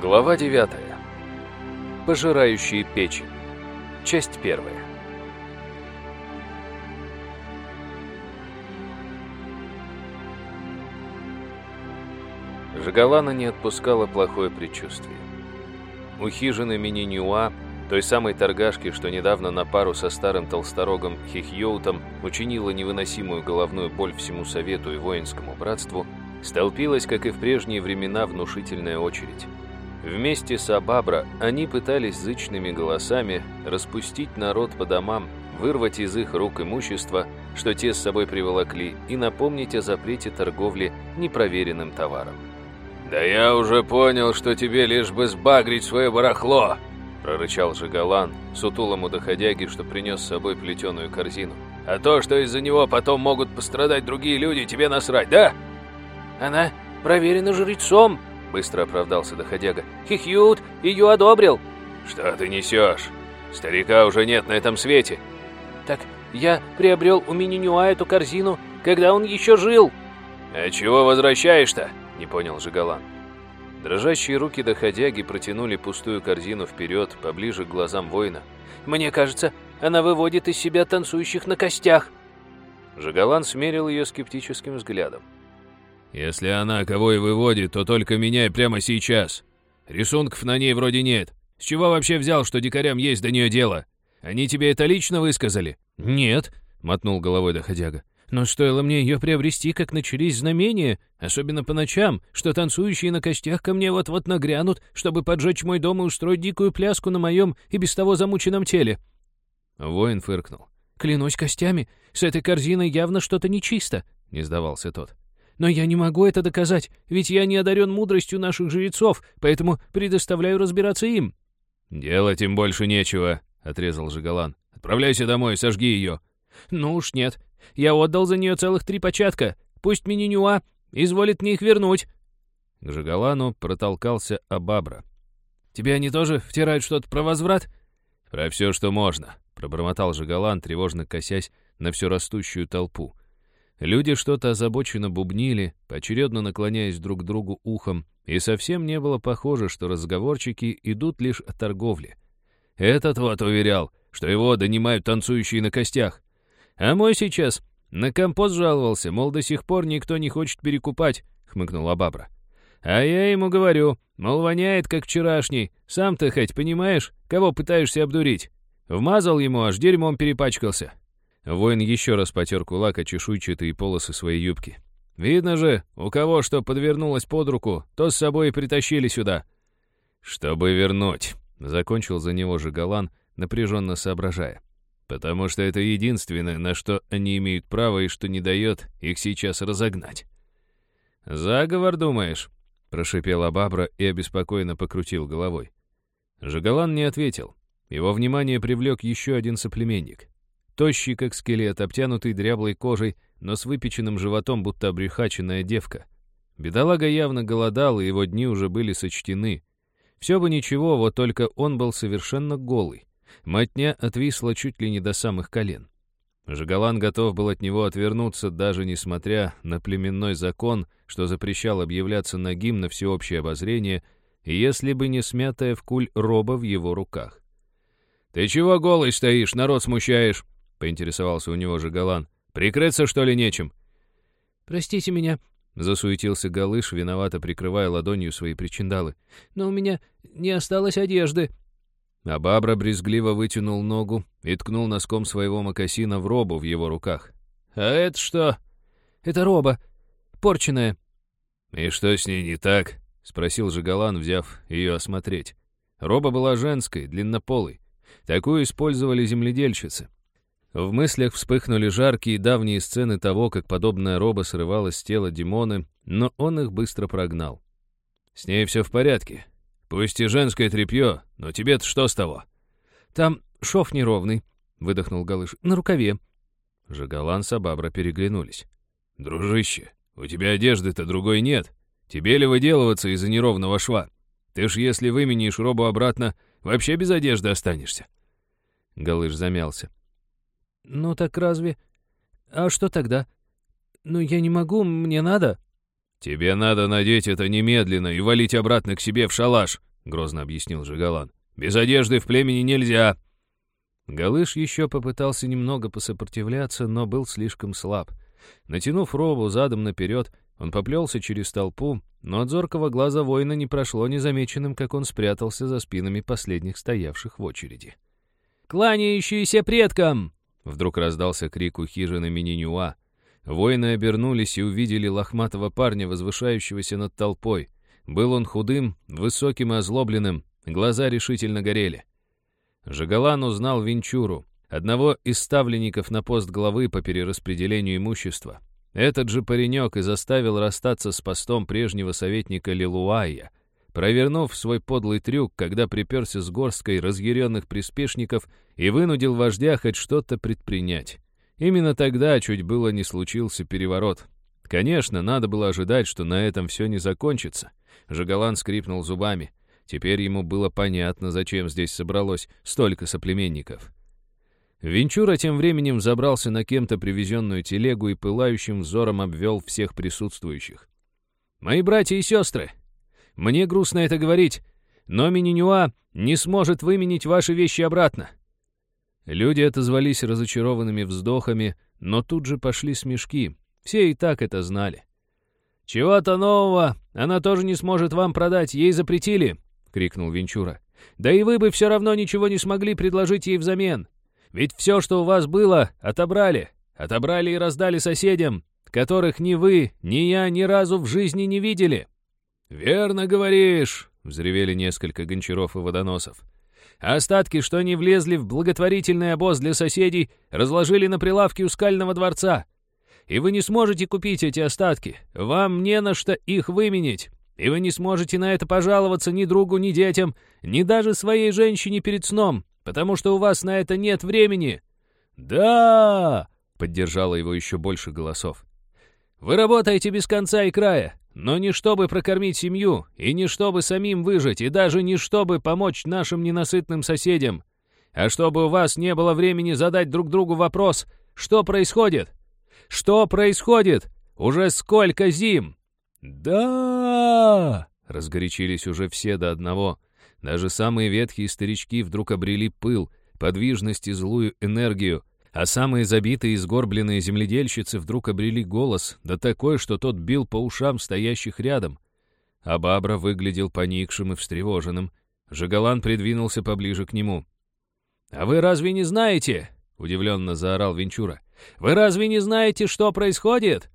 Глава 9. Пожирающие печень. Часть первая. Жигалана не отпускало плохое предчувствие. У хижины Мининюа, той самой торгашки, что недавно на пару со старым толсторогом Хихьоутом учинила невыносимую головную боль всему совету и воинскому братству, столпилась, как и в прежние времена, внушительная очередь. Вместе с Абабра они пытались зычными голосами распустить народ по домам, вырвать из их рук имущество, что те с собой приволокли, и напомнить о запрете торговли непроверенным товаром. «Да я уже понял, что тебе лишь бы сбагрить свое барахло!» прорычал Жигалан, сутулому доходяги, что принес с собой плетеную корзину. «А то, что из-за него потом могут пострадать другие люди, тебе насрать, да?» «Она проверена жрецом!» Быстро оправдался доходяга. «Хихьют ее одобрил!» «Что ты несешь? Старика уже нет на этом свете!» «Так я приобрел у Мининюа эту корзину, когда он еще жил!» «А чего возвращаешь-то?» — не понял Жигалан. Дрожащие руки доходяги протянули пустую корзину вперед, поближе к глазам воина. «Мне кажется, она выводит из себя танцующих на костях!» Жигалан смерил ее скептическим взглядом. «Если она кого и выводит, то только меняй прямо сейчас. Рисунков на ней вроде нет. С чего вообще взял, что дикарям есть до нее дело? Они тебе это лично высказали?» «Нет», — мотнул головой доходяга. «Но стоило мне ее приобрести, как начались знамения, особенно по ночам, что танцующие на костях ко мне вот-вот нагрянут, чтобы поджечь мой дом и устроить дикую пляску на моем и без того замученном теле». Воин фыркнул. «Клянусь костями, с этой корзиной явно что-то нечисто», — не сдавался тот. Но я не могу это доказать, ведь я не одарен мудростью наших жрецов, поэтому предоставляю разбираться им». «Делать им больше нечего», — отрезал Жигалан. «Отправляйся домой, сожги ее». «Ну уж нет. Я отдал за нее целых три початка. Пусть Мининюа изволит мне их вернуть». К Жигалану протолкался Абабра. «Тебе они тоже втирают что-то про возврат?» «Про все, что можно», — пробормотал Жигалан, тревожно косясь на всю растущую толпу. Люди что-то озабоченно бубнили, поочередно наклоняясь друг к другу ухом, и совсем не было похоже, что разговорчики идут лишь о торговле. Этот вот уверял, что его донимают танцующие на костях. А мой сейчас на компост жаловался, мол, до сих пор никто не хочет перекупать, хмыкнула Бабра. А я ему говорю, мол, воняет, как вчерашний. Сам ты хоть понимаешь, кого пытаешься обдурить? Вмазал ему, аж дерьмом перепачкался. Воин еще раз потер кулак о чешуйчатые полосы своей юбки. «Видно же, у кого что подвернулось под руку, то с собой и притащили сюда». «Чтобы вернуть», — закончил за него же Галан, напряженно соображая. «Потому что это единственное, на что они имеют право и что не дает их сейчас разогнать». «Заговор, думаешь?» — прошипела Бабра и обеспокоенно покрутил головой. Жигалан не ответил. Его внимание привлек еще один соплеменник. Тощий, как скелет, обтянутый дряблой кожей, но с выпеченным животом, будто обрюхаченная девка. Бедолага явно голодал, и его дни уже были сочтены. Все бы ничего, вот только он был совершенно голый. Мотня отвисла чуть ли не до самых колен. Жигалан готов был от него отвернуться, даже несмотря на племенной закон, что запрещал объявляться нагим на всеобщее обозрение, если бы не смятая в куль роба в его руках. «Ты чего голый стоишь, народ смущаешь?» — поинтересовался у него же Галан. «Прикрыться, что ли, нечем?» «Простите меня», — засуетился Галыш, виновато прикрывая ладонью свои причиндалы. «Но у меня не осталось одежды». А Бабра брезгливо вытянул ногу и ткнул носком своего мокасина в робу в его руках. «А это что?» «Это роба. Порченная». «И что с ней не так?» — спросил Жигалан, взяв ее осмотреть. Роба была женской, длиннополой. Такую использовали земледельщицы. В мыслях вспыхнули жаркие давние сцены того, как подобная роба срывалась с тела Димоны, но он их быстро прогнал. «С ней все в порядке. Пусть и женское тряпье, но тебе-то что с того?» «Там шов неровный», — выдохнул Галыш, — «на рукаве». Жигалан с Абабра переглянулись. «Дружище, у тебя одежды-то другой нет. Тебе ли выделываться из-за неровного шва? Ты ж, если выменишь робу обратно, вообще без одежды останешься». Галыш замялся. «Ну так разве? А что тогда? Ну я не могу, мне надо». «Тебе надо надеть это немедленно и валить обратно к себе в шалаш», — грозно объяснил Жигалан. «Без одежды в племени нельзя!» Галыш еще попытался немного посопротивляться, но был слишком слаб. Натянув робу задом наперед, он поплелся через толпу, но от зоркого глаза воина не прошло незамеченным, как он спрятался за спинами последних стоявших в очереди. «Кланяющиеся предкам!» Вдруг раздался крик у хижины Мининюа. Воины обернулись и увидели лохматого парня, возвышающегося над толпой. Был он худым, высоким и озлобленным, глаза решительно горели. Жагалан узнал Винчуру, одного из ставленников на пост главы по перераспределению имущества. Этот же паренек и заставил расстаться с постом прежнего советника Лилуая, провернув свой подлый трюк, когда приперся с горсткой разъяренных приспешников и вынудил вождя хоть что-то предпринять. Именно тогда чуть было не случился переворот. Конечно, надо было ожидать, что на этом все не закончится. Жагалан скрипнул зубами. Теперь ему было понятно, зачем здесь собралось столько соплеменников. Венчура тем временем забрался на кем-то привезенную телегу и пылающим взором обвел всех присутствующих. «Мои братья и сестры, мне грустно это говорить, но Мининюа не сможет выменить ваши вещи обратно». Люди отозвались разочарованными вздохами, но тут же пошли смешки. Все и так это знали. «Чего-то нового она тоже не сможет вам продать, ей запретили», — крикнул Венчура. «Да и вы бы все равно ничего не смогли предложить ей взамен. Ведь все, что у вас было, отобрали. Отобрали и раздали соседям, которых ни вы, ни я ни разу в жизни не видели». «Верно говоришь», — взревели несколько гончаров и водоносов. «Остатки, что не влезли в благотворительный обоз для соседей, разложили на прилавке у скального дворца. И вы не сможете купить эти остатки. Вам не на что их выменить. И вы не сможете на это пожаловаться ни другу, ни детям, ни даже своей женщине перед сном, потому что у вас на это нет времени». «Да!» — поддержало его еще больше голосов. «Вы работаете без конца и края, но не чтобы прокормить семью, и не чтобы самим выжить, и даже не чтобы помочь нашим ненасытным соседям, а чтобы у вас не было времени задать друг другу вопрос, что происходит? Что происходит? Уже сколько зим?» «Да!» — разгорячились уже все до одного. Даже самые ветхие старички вдруг обрели пыл, подвижность и злую энергию, а самые забитые и сгорбленные земледельщицы вдруг обрели голос, да такой, что тот бил по ушам стоящих рядом. А Бабра выглядел поникшим и встревоженным. Жигалан придвинулся поближе к нему. «А вы разве не знаете?» — удивленно заорал Венчура. «Вы разве не знаете, что происходит?»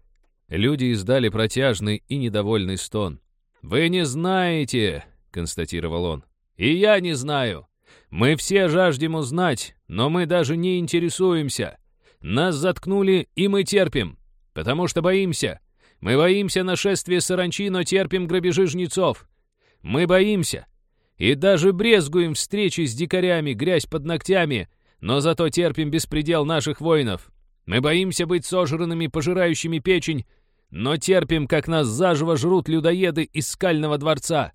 Люди издали протяжный и недовольный стон. «Вы не знаете!» — констатировал он. «И я не знаю. Мы все жаждем узнать, но мы даже не интересуемся. Нас заткнули, и мы терпим, потому что боимся. Мы боимся нашествия саранчи, но терпим грабежи жнецов. Мы боимся. И даже брезгуем встречи с дикарями, грязь под ногтями, но зато терпим беспредел наших воинов. Мы боимся быть сожранными, пожирающими печень, но терпим, как нас заживо жрут людоеды из скального дворца.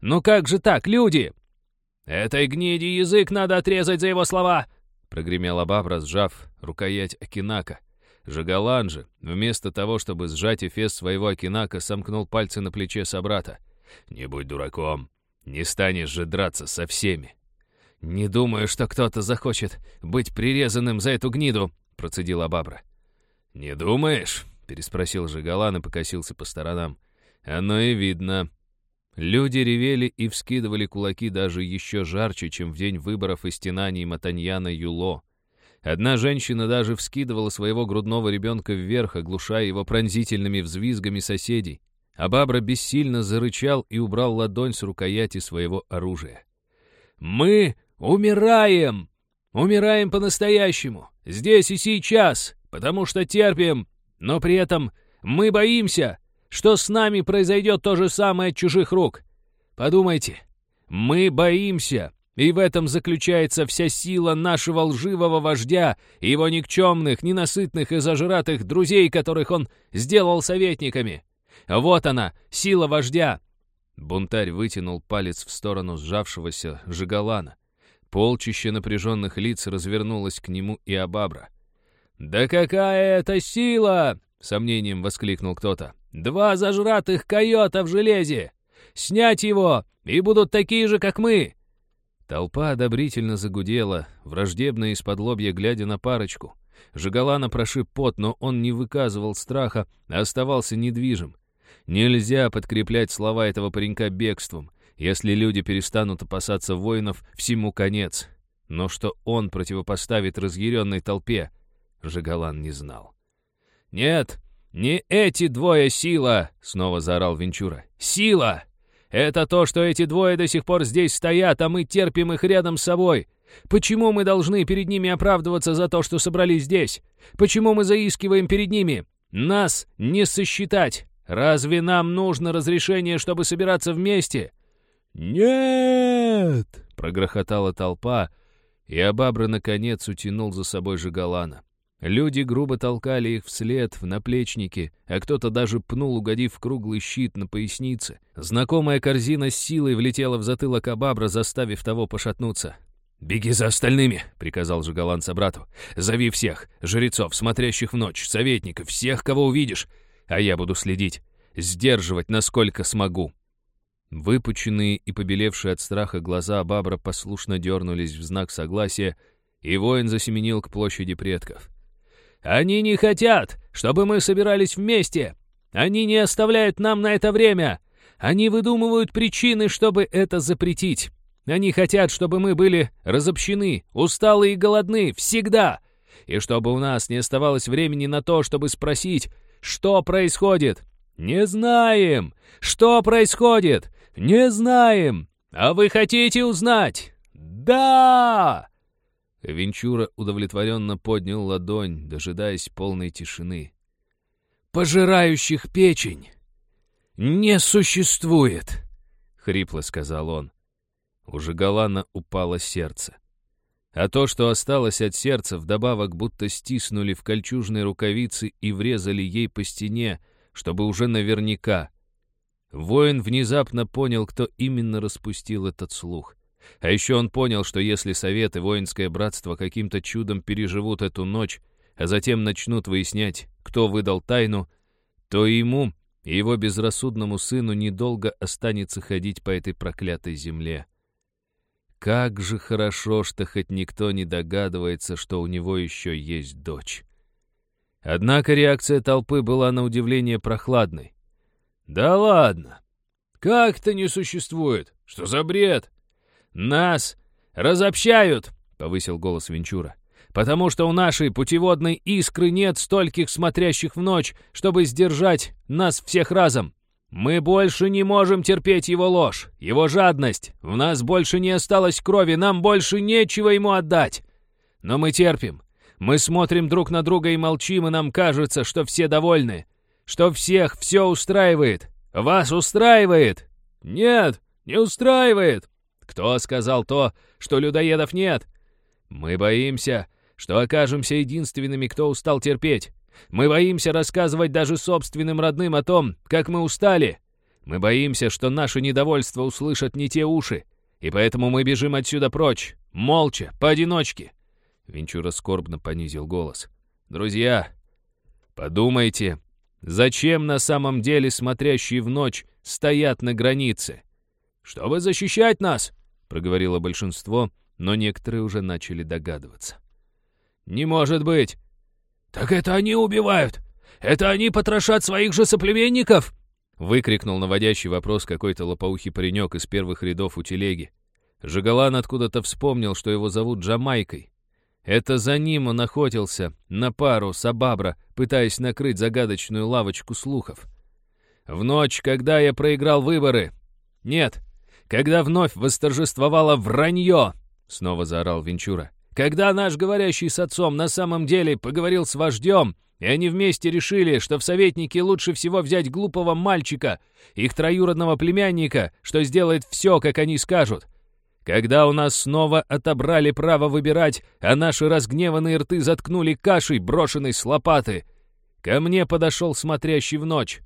Ну как же так, люди? Этой гниде язык надо отрезать за его слова!» Прогремела бабра, сжав рукоять Акинака. Жагалан же, вместо того, чтобы сжать эфес своего Акинака, сомкнул пальцы на плече собрата. «Не будь дураком, не станешь же драться со всеми!» «Не думаю, что кто-то захочет быть прирезанным за эту гниду», — процедила бабра. «Не думаешь?» — переспросил Жигалан и покосился по сторонам. «Оно и видно. Люди ревели и вскидывали кулаки даже еще жарче, чем в день выборов и стенаний Матаньяна Юло. Одна женщина даже вскидывала своего грудного ребенка вверх, оглушая его пронзительными взвизгами соседей. А Бабра бессильно зарычал и убрал ладонь с рукояти своего оружия. «Мы умираем! Умираем по-настоящему! Здесь и сейчас! Потому что терпим! Но при этом мы боимся! Что с нами произойдет то же самое от чужих рук. Подумайте, мы боимся, и в этом заключается вся сила нашего лживого вождя и его никчемных, ненасытных и зажратых друзей, которых он сделал советниками. Вот она, сила вождя!» Бунтарь вытянул палец в сторону сжавшегося Жигалана. Полчище напряженных лиц развернулось к нему и Абабра. «Да какая это сила!» — сомнением воскликнул кто-то. Два зажратых койота в железе! снять его, и будут такие же, как мы!» Толпа одобрительно загудела, враждебно из-под лобья глядя на парочку. Жигалана прошиб пот, но он не выказывал страха, а оставался недвижим. Нельзя подкреплять слова этого паренька бегством. Если люди перестанут опасаться воинов, всему конец. Но что он противопоставит разъяренной толпе, Жигалан не знал. «Нет, не эти двое сила!» — снова заорал Венчура. «Сила! Это то, что эти двое до сих пор здесь стоят, а мы терпим их рядом с собой. Почему мы должны перед ними оправдываться за то, что собрались здесь? Почему мы заискиваем перед ними? Нас не сосчитать. Разве нам нужно разрешение, чтобы собираться вместе?» «Нет!» — прогрохотала толпа, и Абабра наконец утянул за собой Жигалана. Люди грубо толкали их вслед в наплечники, а кто-то даже пнул, угодив круглый щит на пояснице. Знакомая корзина с силой влетела в затылок Абабра, заставив того пошатнуться. «Беги за остальными!» — приказал Жигалан собрату. «Зови всех! Жрецов, смотрящих в ночь, советников, всех, кого увидишь! А я буду следить, сдерживать, насколько смогу!» Выпученные и побелевшие от страха глаза Бабра послушно дернулись в знак согласия, и воин засеменил к площади предков. «Они не хотят, чтобы мы собирались вместе! Они не оставляют нам на это время! Они выдумывают причины, чтобы это запретить! Они хотят, чтобы мы были разобщены, усталы и голодны, всегда! И чтобы у нас не оставалось времени на то, чтобы спросить, что происходит! Не знаем! Что происходит? «Не знаем! А вы хотите узнать?» «Да!» Венчура удовлетворенно поднял ладонь, дожидаясь полной тишины. «Пожирающих печень не существует!» — хрипло сказал он. У Жигалана упало сердце. А то, что осталось от сердца, вдобавок будто стиснули в кольчужной рукавицы и врезали ей по стене, чтобы уже наверняка — Воин внезапно понял, кто именно распустил этот слух. А еще он понял, что если Совет и Воинское Братство каким-то чудом переживут эту ночь, а затем начнут выяснять, кто выдал тайну, то ему и его безрассудному сыну недолго останется ходить по этой проклятой земле. Как же хорошо, что хоть никто не догадывается, что у него еще есть дочь. Однако реакция толпы была на удивление прохладной. «Да ладно! Как это не существует? Что за бред?» «Нас разобщают!» — повысил голос Венчура. «Потому что у нашей путеводной искры нет стольких смотрящих в ночь, чтобы сдержать нас всех разом. Мы больше не можем терпеть его ложь, его жадность. В нас больше не осталось крови, нам больше нечего ему отдать. Но мы терпим. Мы смотрим друг на друга и молчим, и нам кажется, что все довольны что всех все устраивает. Вас устраивает? Нет, не устраивает. Кто сказал то, что людоедов нет? Мы боимся, что окажемся единственными, кто устал терпеть. Мы боимся рассказывать даже собственным родным о том, как мы устали. Мы боимся, что наше недовольство услышат не те уши, и поэтому мы бежим отсюда прочь, молча, поодиночке. Венчура скорбно понизил голос. «Друзья, подумайте, Зачем на самом деле смотрящие в ночь стоят на границе? «Чтобы защищать нас!» — проговорило большинство, но некоторые уже начали догадываться. «Не может быть!» «Так это они убивают! Это они потрошат своих же соплеменников!» — выкрикнул наводящий вопрос какой-то лопоухий паренек из первых рядов у телеги. Жигалан откуда-то вспомнил, что его зовут Джамайкой. Это за ним он охотился на пару Сабабра, пытаясь накрыть загадочную лавочку слухов. В ночь, когда я проиграл выборы... Нет, когда вновь восторжествовало вранье, снова заорал Венчура. Когда наш говорящий с отцом на самом деле поговорил с вождем, и они вместе решили, что в советнике лучше всего взять глупого мальчика, их троюродного племянника, что сделает все, как они скажут. Когда у нас снова отобрали право выбирать, а наши разгневанные рты заткнули кашей, брошенной с лопаты, ко мне подошел смотрящий в ночь.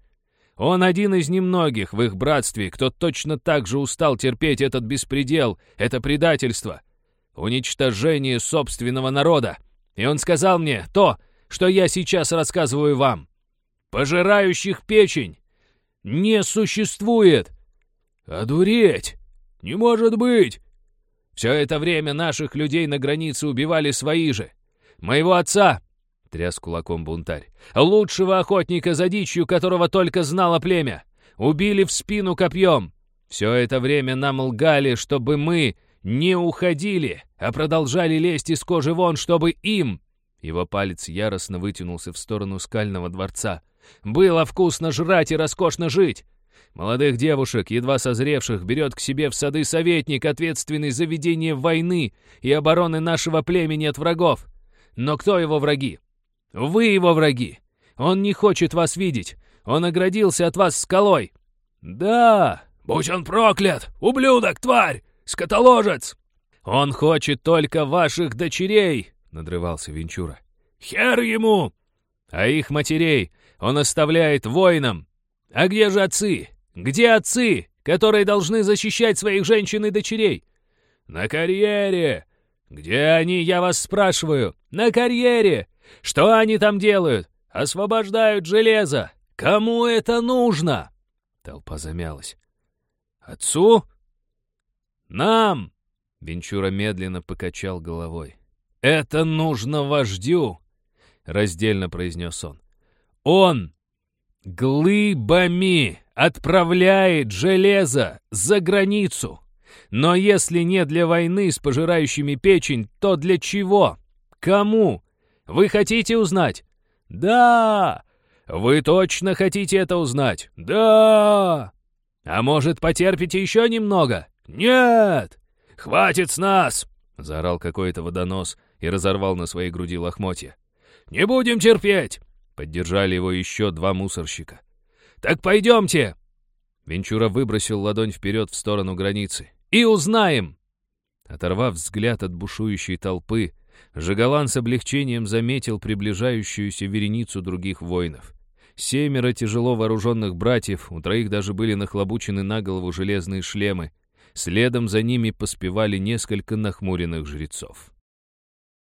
Он один из немногих в их братстве, кто точно так же устал терпеть этот беспредел, это предательство, уничтожение собственного народа. И он сказал мне то, что я сейчас рассказываю вам. Пожирающих печень не существует. Одуреть! Не может быть! Все это время наших людей на границе убивали свои же. Моего отца, — тряс кулаком бунтарь, — лучшего охотника за дичью, которого только знало племя, убили в спину копьем. Все это время нам лгали, чтобы мы не уходили, а продолжали лезть из кожи вон, чтобы им... Его палец яростно вытянулся в сторону скального дворца. «Было вкусно жрать и роскошно жить! Молодых девушек, едва созревших, берет к себе в сады советник, ответственный за ведение войны и обороны нашего племени от врагов. Но кто его враги? Вы его враги! Он не хочет вас видеть! Он оградился от вас скалой!» «Да! Будь он проклят! Ублюдок, тварь! Скотоложец!» «Он хочет только ваших дочерей!» — надрывался Венчура. «Хер ему!» «А их матерей он оставляет воинам! А где же отцы? Где отцы, которые должны защищать своих женщин и дочерей?» «На карьере!» «Где они, я вас спрашиваю? На карьере! Что они там делают? Освобождают железо! Кому это нужно?» Толпа замялась. «Отцу?» «Нам!» — Венчура медленно покачал головой. «Это нужно вождю!» — раздельно произнес он. «Он глыбами отправляет железо за границу. Но если не для войны с пожирающими печень, то для чего? Кому? Вы хотите узнать? Да! Вы точно хотите это узнать? Да! А может, потерпите еще немного? Нет! Хватит с нас! Заорал какой-то водонос и разорвал на своей груди лохмотья. «Не будем терпеть!» Поддержали его еще два мусорщика. «Так пойдемте!» Венчура выбросил ладонь вперед в сторону границы. «И узнаем!» Оторвав взгляд от бушующей толпы, Жигалан с облегчением заметил приближающуюся вереницу других воинов. Семеро тяжело вооруженных братьев, у троих даже были нахлобучены на голову железные шлемы. Следом за ними поспевали несколько нахмуренных жрецов.